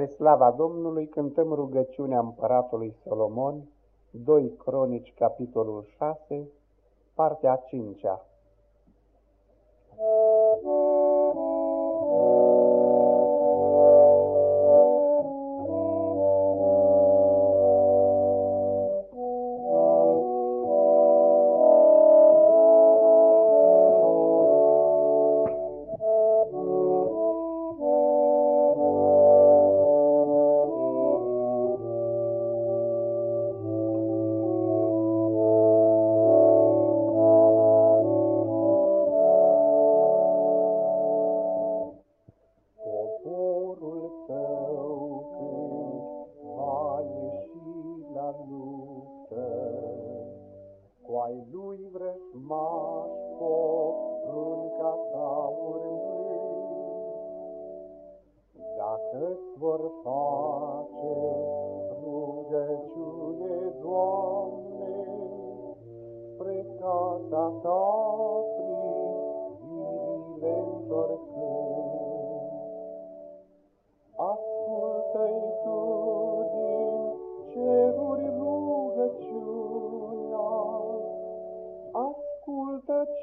Spre slava Domnului cântăm rugăciunea împăratului Solomon, 2 Cronici, capitolul 6, partea 5 -a. Ai lui vrăjmaș porunca ta urmând. Dacă-ți vor face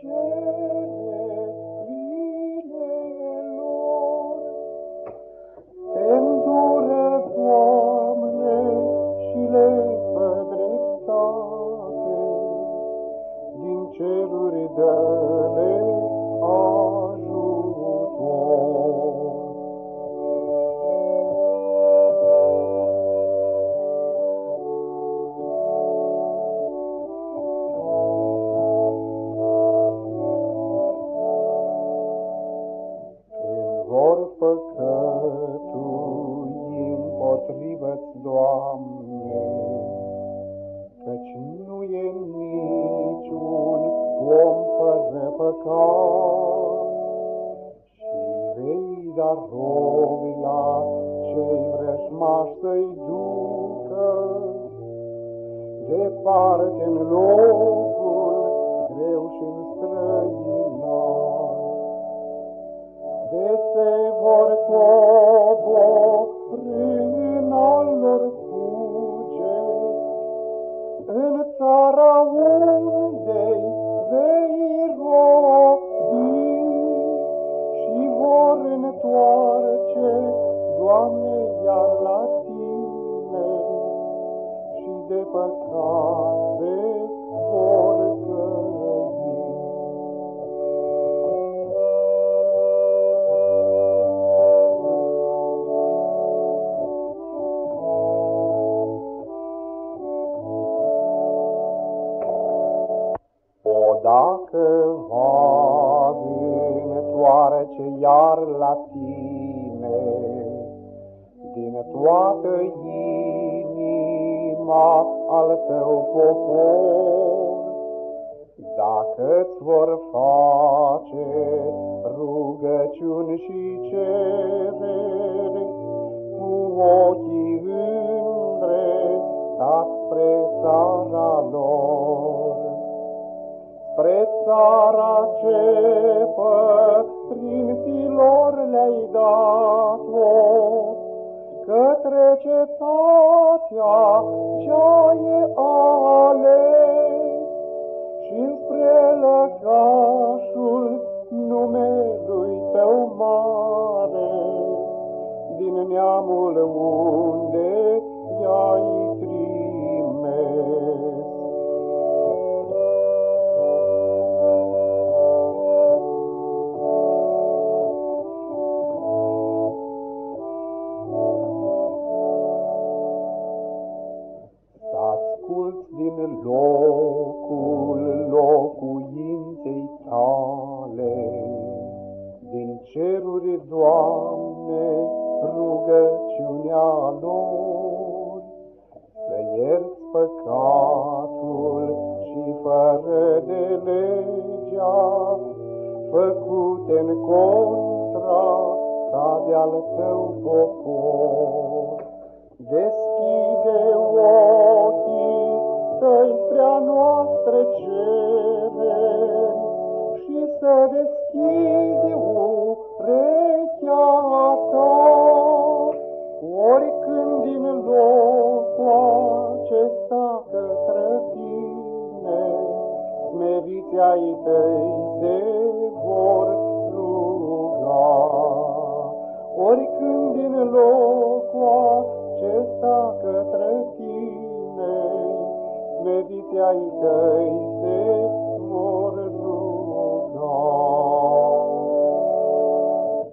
children. Fără păcat, Și vei da rog la cei vrăjmași să-i ducă, Departe-n locul greu și-n străinat, de se vor coborî în al lor fuge, în țara unde de păcate vor căi. O, dacă va întoarce iar la tine, din toată inima al tău popor, dacă-ți vor face rugăciuni și cereri, cu ochii îndreptați spre țara lor, spre țara ce părinților le-ai dat-o, către cetatea ce-a e ales. Și spre lăcașul numelui tău mare, din neamul unde i-ai ceruri, Doamne, rugăciunea lor, să ierți păcatul și fără de legea, făcute-n contra ca de-al tău popor. Deschide ochii tăi spre a noastră cereri și să deschizi smeriți ai tăi se vor ruga. Oricând din locul acesta către tine, smeriți ai tăi se vor ruga.